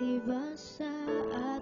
Tiba saat